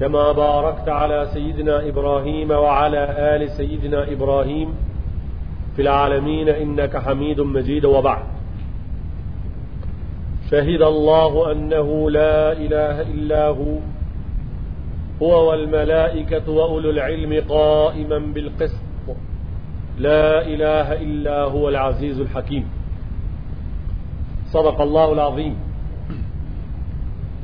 كما باركت على سيدنا إبراهيم وعلى آل سيدنا إبراهيم في العالمين إنك حميد مجيد وبعد شهد الله أنه لا إله إلا هو هو والملائكة وأولو العلم قائما بالقسط لا إله إلا هو العزيز الحكيم صدق الله العظيم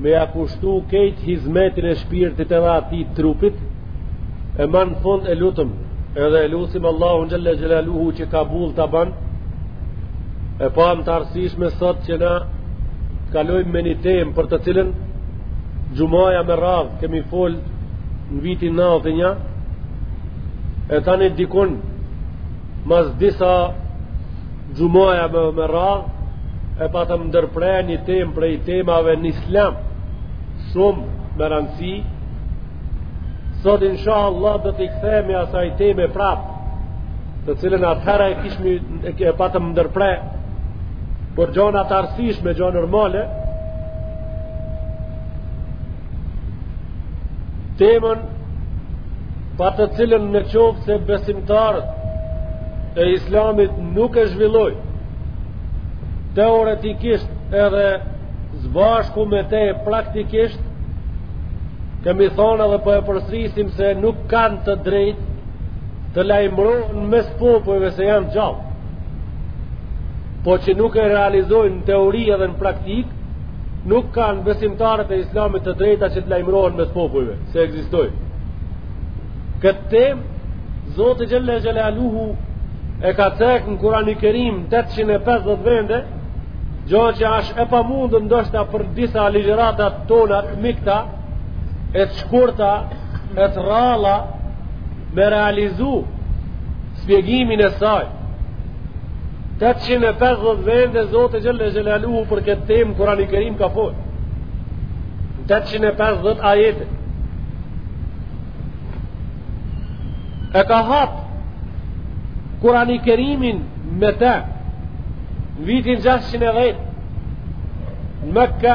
me ja kushtu kejt hizmetin e shpirtit edhe atij trupit e ma në fund e lutëm edhe e lusim Allahun xhelle xhelaluhu që kabull ta ban e pamë të arsyshme sot që na të kalojmë me një temë për të cilën xhumaja me radhë kemi fol në vitin 91 e tani dikun Mas disa xhumajave me radhë, e patëm ndërpre një temë prej temave në islam, shumë me rëndësi, sot insha Allah do t'i kthemi asaj teme prap, të cilën atëherë e kishmi e patëm ndërpre, për gjana të arsyshme gjana normale, temën pa të cilën në qoftë se besimtarët e islamit nuk e zhvillojnë teoretikisht edhe zbashku me te praktikisht kemi thanë edhe për po e përsrisim se nuk kanë të drejtë të lajmërohen mes popujve se janë gjallë po që nuk e realizojnë në teori edhe në praktikë Nuk kanë besimtarët e islamit të drejta që të lajmërohen mes popujve, se ekzistojnë. Këtë temë, Zoti xhelle xhelaluhu e ka cek në Kurani Kerim 850 vende, gja që ashtë e pamundun ndoshta për disa ligjërata tona të mikta, e të shkurta, e të rralla, me realizu, shpjegimin e saj. 850 vende Zoti xhelle xhelaluhu për këtë temë Kurani Kerim ka fol. 850 ajete. E ka hapë Kurani Kerimin me te në vitin 610 në Mekka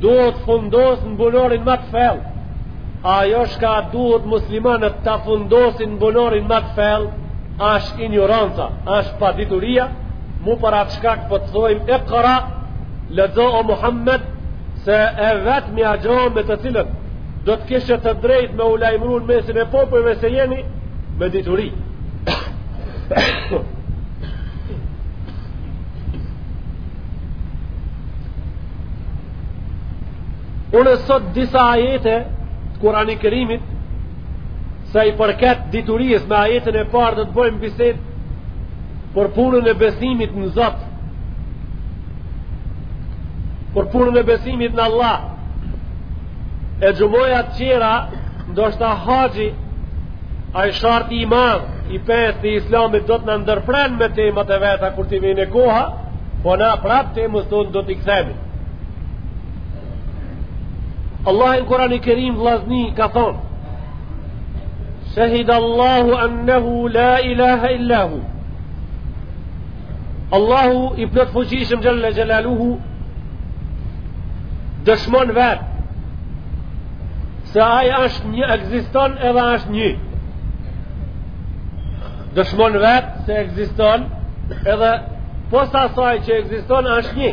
Duhet fundos në bunarin më të thellë. Ajo shka duhet muslimanët ta fundosin në bunarin më të thellë, është injoranca, është padituria, mu për atë shkak po të thojmë ikra, lexo o Muhammed, se e vetmja gja me të cilën, do të kishe të drejtë me u lajmru në mesin e popujve se jeni me dituri. Unë sot disa ajete të Kurani Kerimit sa i përket diturisë me ajetin e parë do të bojmë bisedë për punën e besimit në Zot për punën e besimit në Allah e xhumajat tjera ndoshta haji Ai sharti i madh i pestë i Islamit do të na ndërpret me temat e veta kur t'i vjen koha, po na prap temës tonë do t'i kthemi. Allah në Kurani Kerim vllazni ka thonë: Shahid Allahu annahu la ilaha illa hu. Allahu i plotfuqishëm xhalla xhelaluhu dëshmon vetë se ai është një ekziston edhe është një dëshmon vetë se ekziston edhe pos asaj që ekziston është një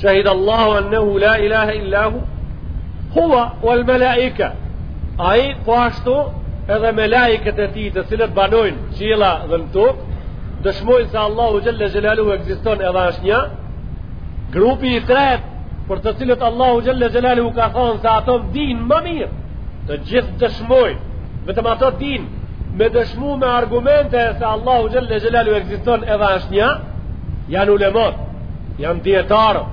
shahid Allahu annehu la ilaha illahu hua wal malaika ai po ashtu edhe melaiket e tij të cilët banojnë Qiella dhe në tokë dëshmojnë se Allahu xhalla xhelaluhu ekziston edhe është një. Grupi i tretë për të cilët Allahu xhalla xhelaluhu ka thënë se ato dinë më mirë, të gjithë dëshmojnë, vetëm ato dinë me dëshmu me argumente se Allahu xhalla xhelaluhu ekziston edhe është një, janë ulemat, janë dijetarët,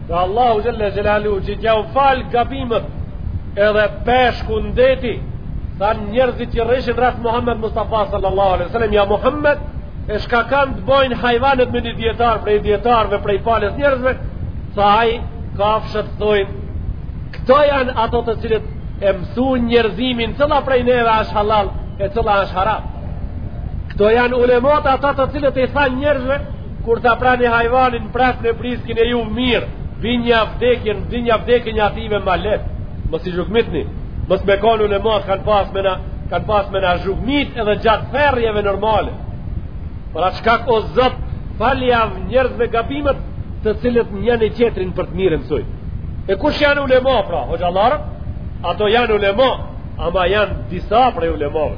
Dhe Allahu xhalla xhelaluhu që t'jau falë gabimet edhe peshku në deti, thanë njerëzit që rrishin rreth Muhammed Mustafa sallallahu alaihi sallam, ja Muhammed e shka kanë të bojnë hajvanët me një dijetar prej dijetarëve prej palës njerëzve, tha ai kafshët thojnë, këto janë ato të cilët e mësun njerëzimin cila prej neve është halal e cila është haram. Këto janë ulemot ato të cilët i thanë njerëzve, Kur ta preni hajvanin prefne briskin e juv mirë, bënja vdekjen, bënja vdekjen e atij ma lehtë. Mos i zhugmitni, mos me konë ulemat kanë pas me na, kanë pas me na zhugmit edhe gjatë therrjeve normale. Për atë shkak o Zot, faljau njerëzve gabimet të cilët njën e tjetrin për të mirë mësojnë. E kush janë ulema pra, hoxhallarët? Ato janë ulema, ama janë disa prej ulemave.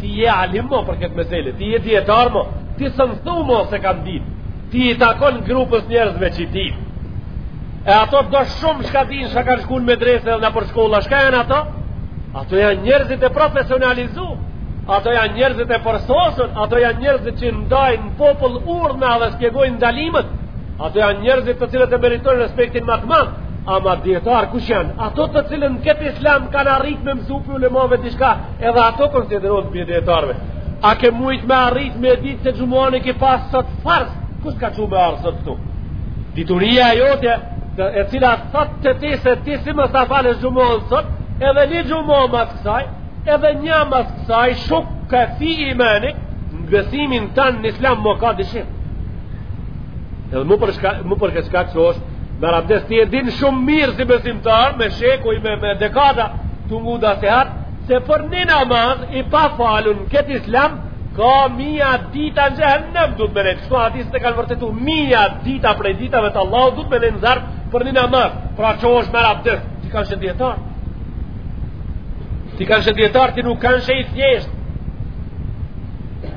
Ti je alim mo për këtë mesele, ti je dijetar mo, ti s'mun thu mo s'e kam ditë, ti i takon grupës njerëzve që di. E ato do shumë shka dinë, shka kanë shkun medrese dhe nëpër shkolla, shka janë ato? Ato janë njerëzit e profesionalizu, ato janë njerëzit e përsosun, ato janë njerëzit që ndajnë popull urdhna dhe spjegojnë ndalimet, ato janë njerëzit të cilët e meritojnë respektin ma të madh, ama dijetarë kush janë, ato të cilët n'këtë islam kanë arrit me mësu prej ulemove diçka, Edhe ato konsiderohen prej dijetarëve. A ke mujt me arrit me ditë se xhumon e ke pas sot farz? Kush ka çu me ardh sot këtu? Dituria e jote, të, e cila thot të ti se ti si mos ta falë xhumon sot, edhe një xhumon mas kësaj, edhe një mas kësaj, shukka fi imanik, në besimin tand në islam më ka dyshim. Edhe mu për shkak, mu për shkak që është Merr abdes ti e din shumë mirë si besimtar, me shekuj, me, me dekada, të ngu da se hatë, se për një namaz i pa falun në këtë islam, ka mija dita në xhehenem do të mbetet, kështu hadiset kanë vërtetu, mija dita prej ditave të Allahut, do të mbetet në zjarr për një namaz, pra që është me abdes, ti kanshe dijetar, ti kanshe dijetar, ti nuk kanshe i thjeshtë,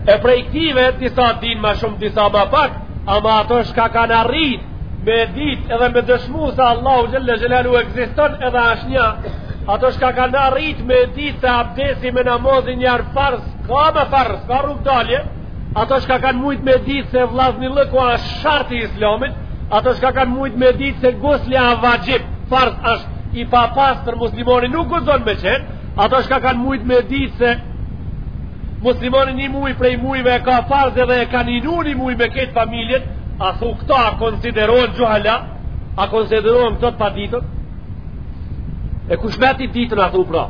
e prej këtive, disa din ma shumë, disa ma pak, ama ato shka kanë arritë, me dit edhe me dëshmu se Allahu Xhelle Xhelaluhu ekziston edhe është një ato shka kanë arrit me dit se abdesi me namazin njarë farz ka me farz, ka rrugdalje ato shka kanë mujt me dit se vllaznillëku a shart i islamit ato shka kanë mujt me dit se gusli a vaxhib farz është i papastër muslimani nuk guzon me qenë Ato shka kanë mujt me ditë se Muslimani një muj prej mujve e ka farz edhe e ka njinu një muj me krejt familjet A thu këta a konsiderohen xhuhala A konsiderohen këta të paditun E kush met i ditun a thu pra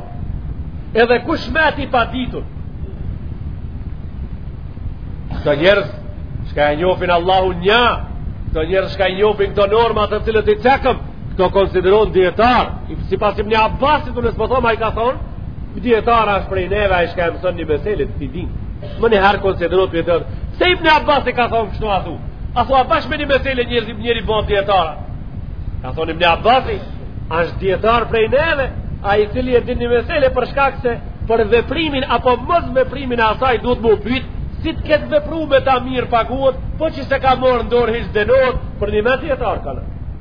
Edhe kush met i paditun Këta njerëz shka e njofin Allahun nja Këta njerëz shka e njofin këto norma të cilat i cekëm Këto konsiderohen dijetar, sipas ibn Abbasit, unë s'po thom, ai ka thonë, dijetar është prej neve, ai shka e mëson një mesele, si din. Menjëherë konsiderohet dijetar, se ibn Abbasi ka thonë kështu a thu, a thu a bash me një mesele njeri, njeri bohet dijetar. Ka thonë ibn Abbasi, është dijetar prej neve, ai i cili e din një mesele për shkak se për veprimin apo mosveprimin e asaj duhet me u pyt si të ketë vepru me ta mirë paguhet po qe se s'e ka marrë n'dorë hiç dënohet për një me dijetar kanë.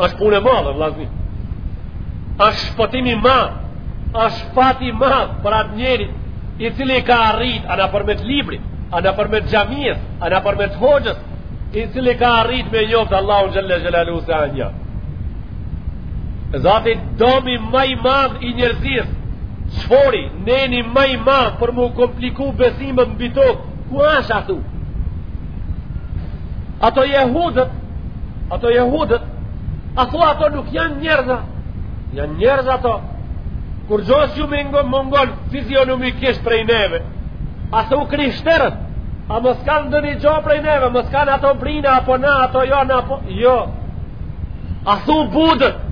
Ashtë punë e madhe, vllazni. Ashtë shpëtim i madh. Ashtë fat i madh për atë njeri i cili ka arrit, a nëpërmjet libri, a nëpërmjet xhamisë, a nëpërmjet hoxhës, i cili ka arrit me njoftë Allahun Xhelle Xhelaluhu se a një. Zati dami ma i madh i njerëzisë, shfori, neni ma i madh për m'u kompliku besimet mbi tokë, Ku është atu? Ato jehudët, ato jehudët, a thua ato nuk janë njerëz, a? Janë njerëz ato. Kurgjo s'ju mungon fizionomikisht prej neve, a thu krishterët, a mos kanë ndonjë gjo prej neve, mos kanë ato brina, apo na, ato jo, na, apo, jo. A thu budët,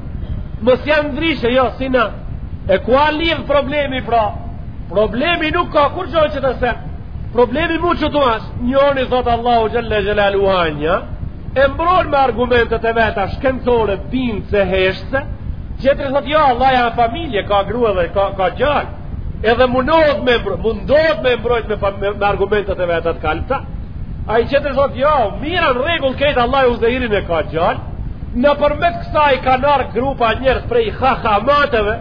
mos janë ndryshe, jo, si na. E ku a lidhë problemi, pra, Problemi nuk ka kurgjo qetu se Problemi mu qetu ashtë Njoni thot Allahu xhele xhelaluhu a nja E mbron me argumentet e veta shkencore bindëse heshtëse Tjetri thot jo Allahu a familje Ka grue dhe ka, ka gjal Edhe mundohet me mbrojt Mundohet me mbrojt me, me, me argumentet e veta të kalbta Ai tjetri thot jo Mirë në rregull kejt Allahu Uzejrin e ka gjal Nëpërmjet kësaj kan marr grupa njerëz Prej hahamateve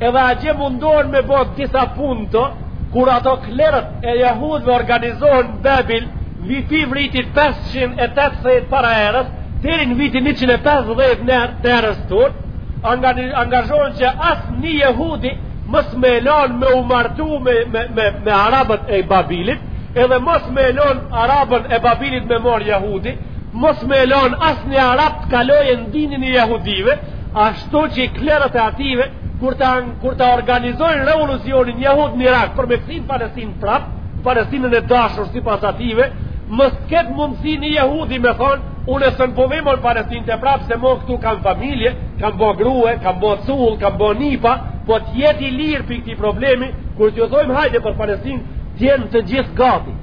Edhe atje mundohen me bo disa punë, kur ato klerët e jehudëve organizohen në Bebil, prej vitit 580 para erës, deri në vitin 150 të erës ton, angazhohen që asnjë jehudi mos me e lon me u martu me, me, me, me arabët e babilit, edhe mos me e lon araben e babilit me mor jehudi, mos me e lon asnjë arab të kalojë në dinin e jehudive, Shtu qi klerët e ative kur ta kur ta organizojnë revolucionin jehud në Irak për me u kthi n'Palestinë prap, Palestinën e dashur sipas ative, mos ket mundsi një jehudi me thon, unë s'un po vi në Palestinë prap se mo këtu kam familje, kam bo grue, kam bo cull, kam bo nipa, po të jetë i lirë prej këti problemi, kur t'ju thojmë hajde për Palestinë, t'jenë të gjithë gati.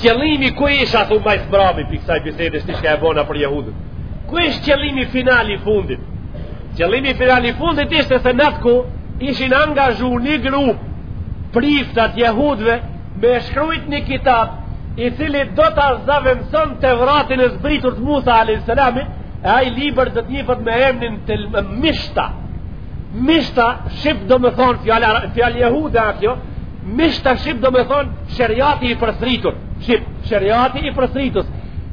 Qëllimi ku ish ai ma i mbrami prej kësaj bisedës qi shka e bona për jehudët. Ku ishte qëllimi final i fundit? Qëllimi final i fundit ishte se në atë koh ishin angazhu një grup prifta t'jehudve me shkrujt një kitab i cili do ta zavendëson Tevratin e zbritur të Musa a.s. e aj libër do të njifet me emnin të lë mishta mishta shqip domethonë fjalë jehude a kjo mishta shqip domethonë sheriati i përsëritur Shqip, sheriati i përsëritës.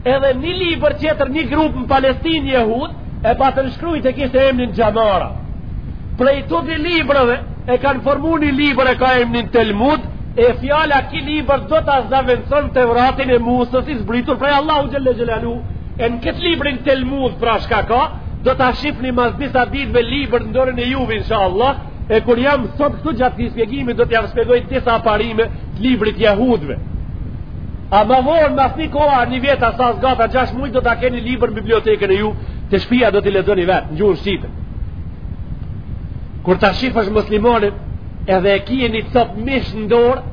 Edhe një libër tjetër, një grup në Palestinë jehud, e patën shkrujt e kishte emnin Gjamara. Prej të dy librëve, e kanë formu një libër e ka emnin Telmud, e fjala ki libër do ta zavendëson Tevratin e Musës i zbritur prej Allahut xhele xhelaluhu. E në këtë librin Telmud pra shka ka, do ta shifni mas disa ditve libër në dorën e juve, insha Allah, E kur jam sot këtu gjatë këtij shpjegimi do t'ja shpjegoj disa parime të librit t'jehudëve. A më vonë më thni koha një vjet as as gata 6 muaj do ta keni libër në bibliotekën e ju, te shpia do t'i lexoni vet në gjuhën shqipe. Kur ta shifësh muslimanin edhe e kije një cop mish në dorë,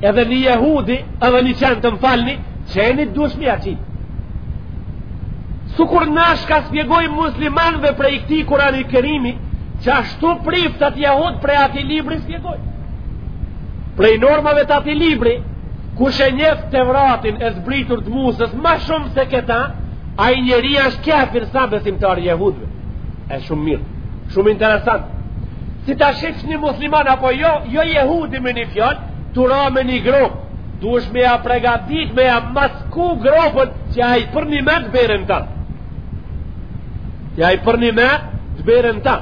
edhe një jehudi edhe një qen të m'falni qenit dush me ja qit sikur na shka spjegojm muslimanve prej këti Kurani Kerimi qashtu priftat jehud prej ati libri spjegojn prej normave të ati libri kush e njef Tevratin e zbritur të Musës ma shumë se këta ai njeri ashtë kafir s'a besimtar i jehudve E shumë mirë, shumë interesant. Si ta shifni një musliman apo jo, jo jehudi me një fjalë, tu ra në një gropë. Duhesh me ja pregatit, me ja masku gropën, që ai përnime të bjer në ta. Që ai përnime të bjer në ta.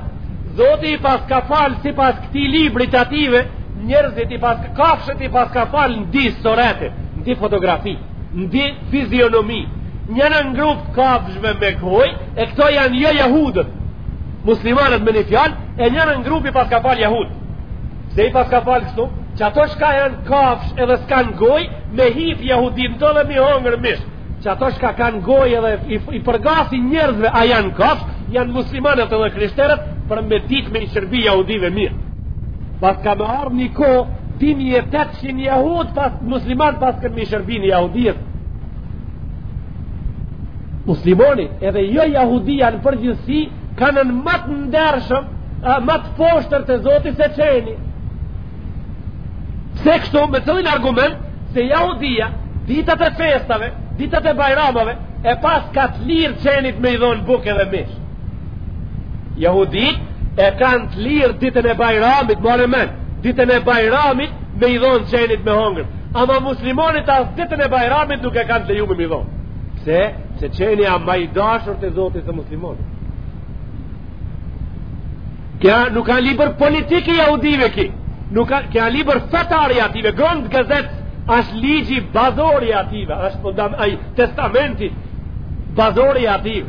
Zoti i paska falë, sipas këtij libri të atyve, njerëzit i paska kafshët i paska falë në dy surete, në dy fotografi. Në dy fizionomi, njana grupë kafshve me goj, e këto janë jo jahudit, muslimanët me një fjalë, e njana grupë i paska falë jahudi. Pse i paska falë kështu, që ato çka janë kafsh edhe s'kanë goj, me hip jahudia edhe me i hongër mishin. Që ato çka kanë goj edhe i, i përngasin njerëzve a janë kafsh, janë muslimanët edhe krishterët, për me ditë me i shërbi jahudive mirë. Paska me ardhë një kohë, Që një jahudi, pesë musliman paska me i shërby një jahudie muslimani edhe jo jahudia në përgjithsi kanka ma të ndershëm ma të poshtër te zoti se qeni pse kështu me cillin argument se jahudia ditët e festave ditët e bajramave e paska të lirë qenit me i dhonë bukë edhe mish Jahudit e kanë të lirë ditën e bajramit, more men, ditën e bajramit me i dhonë qenit me hongër. Ama muslimanit as ditën e bajramit nuk e kanë të lejume me i dhonë. Pse? Se qeni a ma i dashur te zoti se muslimani. Kjo nuk a libër politik i jahudive ky. Nuk a, kjo a libër fetar i atyve, grondë gazet, ashtë ligji bazor i atyve, ashtë fundam, aj, testamenti bazor i atyve.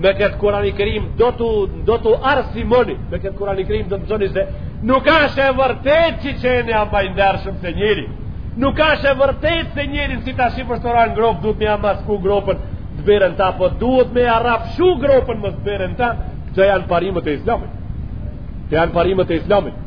me këtë kurani kerim do të do t'u arsimoni me këtë kurani kerim do të mësoni se nuk është e vërtet që qeni a ma i ndershëm se njeri nuk është e vërtet se njerin si ta shifsh tu ra në gropë duhet me ja masku gropën të bjer në ta po duhet me ja rrafshu gropën mos të bjer në ta këto janë parimet e islamit këto janë parimet e islamit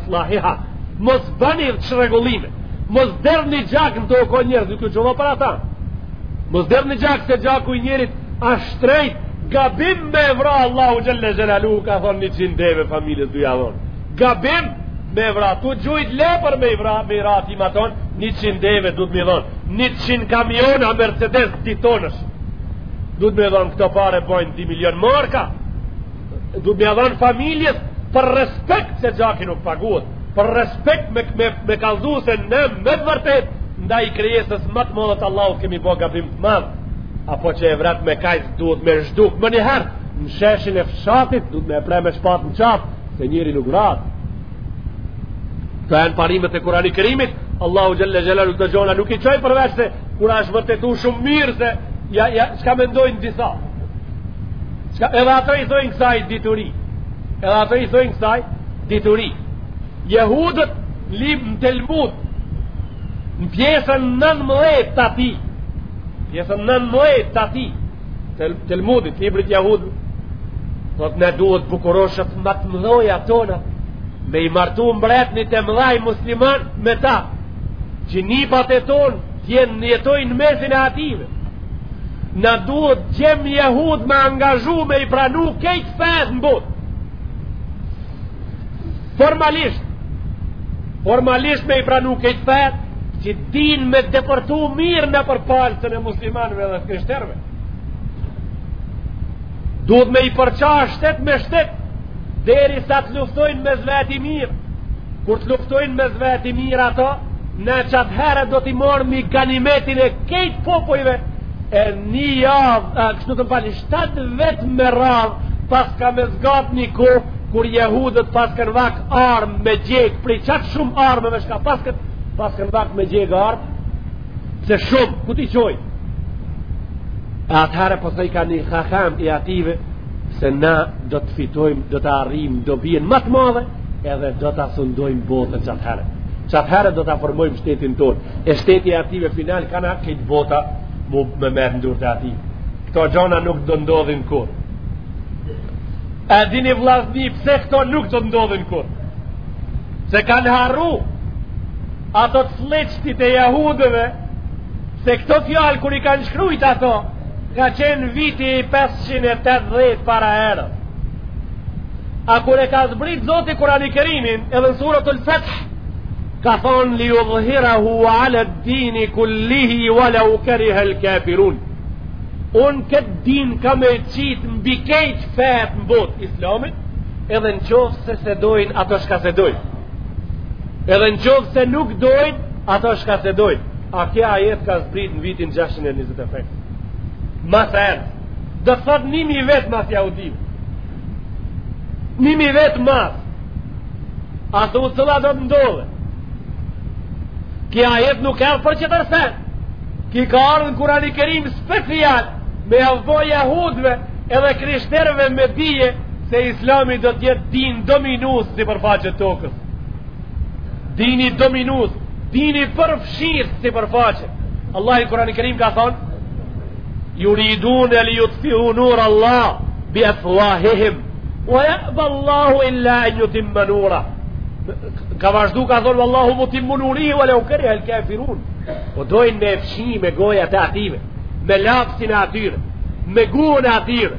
Islahiha. Mos bëni çrregullime. Mos derdhni gjak në tokë o njerëz, nuk ju çova për ata. Mos derdhni gjak se gjaku i njerit është i shtrejt. Gabim me e vra Allahu xhelle xhelaluhu ka thon 100 deve familjes duhet me ja dhon. Gabim me e vra tu gjujt lepur me e vra me e vra ti ma thon 100 deve duhet me i dhon. 100 kamiona Mercedes ditonësh. Duhet me i dhon këto pare bojn 2 milion marka. duhet me ja dhan familjes për respekt se gjaki nuk paguhet për respekt me, me, me kallzu se ne me të vërtet ndaj krijesës ma të madhe t'Allahut kemi bo gabim të madhë apo që e vrat me kast duhet me zhduk menjëherë në sheshin e fshatit duhet me e pre me shpat në qaf se njeri nuk vrahet këto janë parimet e kurani kerimit Allahu xhelle xhelaluhu të gjona nuk i çoj përveç se Kur është vërtetu shumë mirë se ja, ja, çka mendojnë disa. Çka, edhe ato i thojnë kësaj dituri. Edhe ato i thojnë kësaj dituri. Jehudët në Telmud në pjesën nëntëmdhet të ati. Pjesën nëntëmdhet të ati. Telmudit, librit jahudë. Thotë ne duhet bukuroshët ma të mdhoja tona me i martu mbretnit e mdhaj musliman me ta. që nipat e tonë të jenë, të jetojnë në mesin e ative na duhet gjem jehud me angazhu me i pranu kejt fet në bot formalisht formalisht me i pranu kejt fet që të dijnë me depërtu mirë në prapaskenën e muslimanve dhe krishterve duhet me i përça shtet me shtet Derisa të luftojnë mes veti mirë, kur të luftojnë mes veti mirë ato, ne çatëherë do t'i marrmi ganimetin e kejtë popojve, e një javë, kështu të themi, shtatë vetë me radhë, paska me zgatë një kohë, kur jehudët s'paskan vakt armë me djeg, prej çaq shumë armëve shka paskan, s'paskan vakt me djeg armë, se shumë, ku t'i çojë? E atëherë, po sajë ka një haham i ative, se na do të fitojmë, do të arrim, dobien ma të madhe, edhe do ta sundojmë botën çatëherë. Çatëherë do ta formojmë shtetin tonë. E shteti i ative final, ka kejt bota me u marrë në durët e ati. Këto gjona nuk do ndodhin kurrë. E dini vllazni pse këto nuk do ndodhin kurrë. Se kanë harru ato të këqijtë e jahudëve Se këto fjalë kur i kanë shkrujt ato, ka qenë viti 580 para erës. A kur e ka zbrit Zoti Kurani Kerimin edhe në suretul Fet'h, ka thonë lijudhhirahu aled-dini kullihi i we lew kerihel kafirun. Unë këtë din ka me qitë mbi kejtë fetë në botë, islamit, edhe në qoftë se s'e dojnë ato shka s'e dojnë. Edhe në qoftë se nuk dojnë, ato shka s'e dojnë. A ky ajet ka zbrit në vitin 625 mas erës. Do të thotë ni mi vjet mas jahudive. Ni mi vjet mas. A thu cila do të ndodhe. Ky ajet nuk e për çetër sen. Ki ka ardhë në kurani kerim special me ja bo jahudve edhe krishterve me dije se islami do të jetë din dominus sipër faqes tokës. Dini dominus, dini përfshirë si përfaqe. Allah i Kurani Kerim ka thonë, juridune li jutfiu nurallah, bi efuahihim, ue jebAllahu illa en jutimme nurah. Ka vazhdu ka thonë, Allahu mutimmu nurihi, ue leu kerihel kafirun. O po dojnë me fshi me goja të atyve, me lapsin e atyre, me guën e atyre.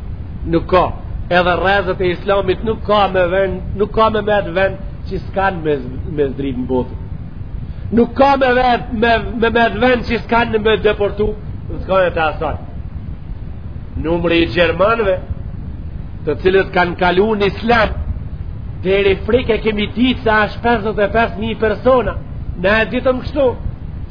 nuk ka edhe rrezet e islamit nuk ka me vend nuk ka me met vend që s'kan me, me zdrit në botë nuk ka me vend me, me med vend që s'kanë me depërtu në të kone të asaj numri i gjermanve të cilët kanë kalu në islam deri frik e kemi ditë se ashtë 55.000 persona ne e ditëm kështu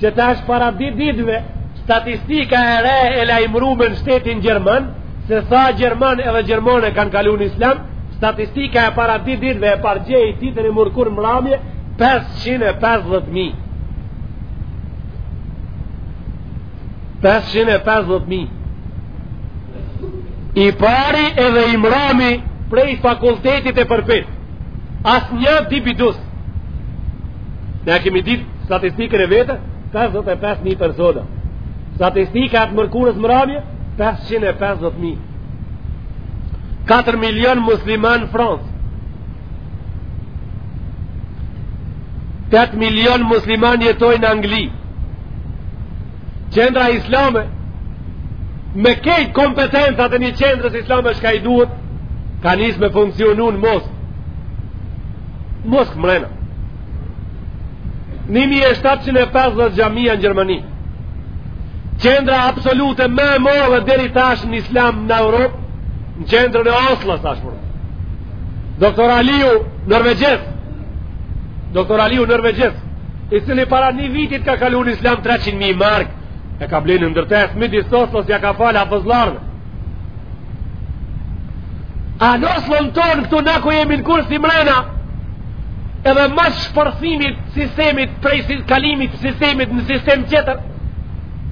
që tash para dy-tri ditëve statistika e re e lajmërume në shtetin gjerman Se sa gjerman edhe gjermane kanë kalu në islam, statistika e para dy-tri ditve e pardje ditën e mërkur në mramje, 550.000. 550.000. I pari edhe i mrami prej fakultetit e përpit. As një dibidus. Ne kemi dit statistikën e vete, 55.000 persona. Statistika e të mërkurës mramje, 550.000 4 milion musliman në Francë 8 milion musliman jetojn në Angli qendra islame me kejt kompetencat e një qendrës islame shka i duhet ka nis me funksionu në Moskë Moskë mrena 1750 xhamia në Gjermani. Qendra absolute më e madhe deri tash në Islam në Evropë, në qendrën e Oslos tash por. Doktor Aliu Norvegjez. Doktor Aliu norvegjez, i cili para një vitit ka kalu në Islam 300.000 mark, e ka blenë ndërtesë midis Oslos ja ka fal abozllarve. A në slon tonë këtu na ku jemi në kursi mrena Edhe mas shpërthimit sistemit prej kalimit sistemit në sistem tjetër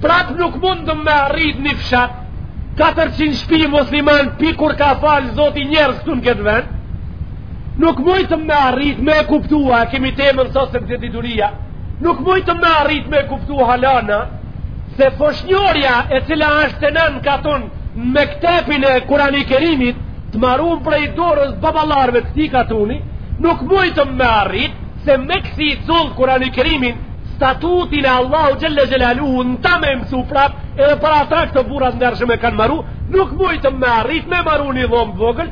Prap nuk mundtëm me arrit një fshat 400 shpi musliman dikur ka falë zoti njerëz këtu në këtë vend Nuk mujtëm me arrit me kuptu a kemi temën sot sot dituria Nuk mujtëm me arrit me kuptua halana Se foshnjorja e cila është te na në katun në mektepin e kurani kerimit, të marun prej dorës baballarve të ti katuni, nuk mujtëm me arrit, se me kësi i cullë kurani kerimin, statutin e Allahu Xhelle Xhelaluhu në ta me mësu prap edhe për ata këta burrat ndershëm e kanë maru nuk mujtëm me arrit me maru një dhomë vogël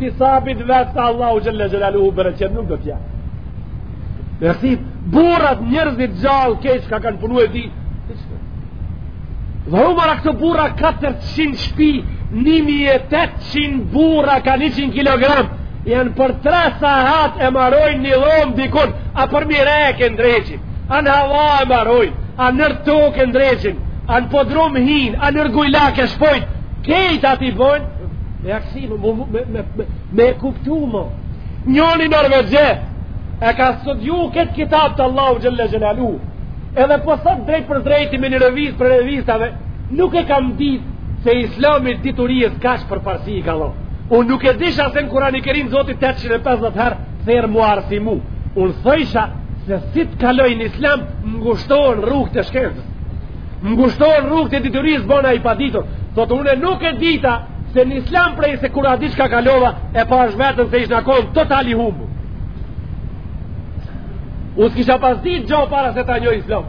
Nisabit vetë sa Allahu xhel-le xhelaluhu bërë qëtë nuk do tja. Dhe si burrat njerzit gjallë keq ka kanë punu e di. Dhe hu mara këta burra 400 shpi, 1800 burra ka 100 kilogram, janë për 3 sahat e marojnë një lomë dikun, a përmi rekë e ndreqin, a në hava e marojnë, a nër tokë e ndreqin, a në podrum hinë, a nër gujlak e shpojnë, kejt ati bojnë, Si me me me me me me e kuptu mo njoni norvegjez e ka studiu këtë kitab të Allahu xhel-le xhelaluhu Edhe po thot drejtpërdrejti në një revistë prej revistave Nuk e kam dit se islami diturisë kaq përparësi i ka dhon Unë nuk e disha se në Kurani Kerim Zoti 850 herë thërret m'u arsimu Unë thojsha se si të kaloj në islam Më ngushtohen rrugët e shkencës Më ngushtohen rrugët e diturisë bona i paditur. Thotë unë nuk e dita se në islam prej se kur a di çka kalova e pashë veten se ishna kon total i humbur. Unë s'kisha pas ditë gjo para se ta njoh islam.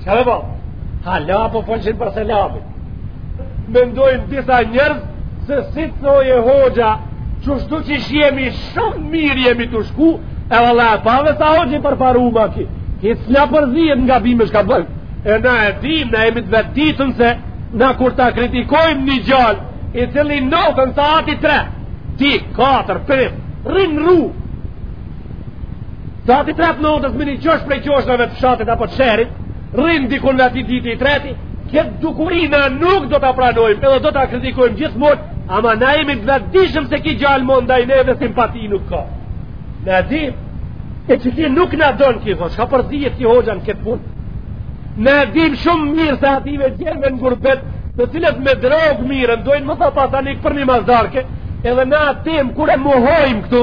Çka me bë? Hala po folshin për selamin. Mendojnë disa njerëz se si të thojë hoxha qishtu qishtu jemi shumë mirë jemi tu shku e vëlla e pave sa hoxhë i përparum a ki. Hiç s'na përzihet nga bimë shka bëjmë. E na e dim, na jemi të vetëdishëm se na kur ta kritikojmë një gjalë i cili natën sahati tre, di, katër, pes, rrin rrugë, Sahati tre të natës në ni qosh prej qosheve të fshatit apo të shehrit, rrinë dikun në ati diti i treti, këtë dukuri na nuk do ta pranojmë edhe do ta kritikojmë gjithmonë, ama na jemi të vetëdishëm se ki gjalë ndaj neve simpati nuk ka. Na e dimë që ki nuk na don ki thotë, shka përzihet ki hoxha në këtë punë. Na e dim shumë mirë se ative gjenë në gurbet, të cilët me drogë merren, ndojnë më tha pa tani për një mazdarke, edhe na e dim, kur e muhojmë këtu,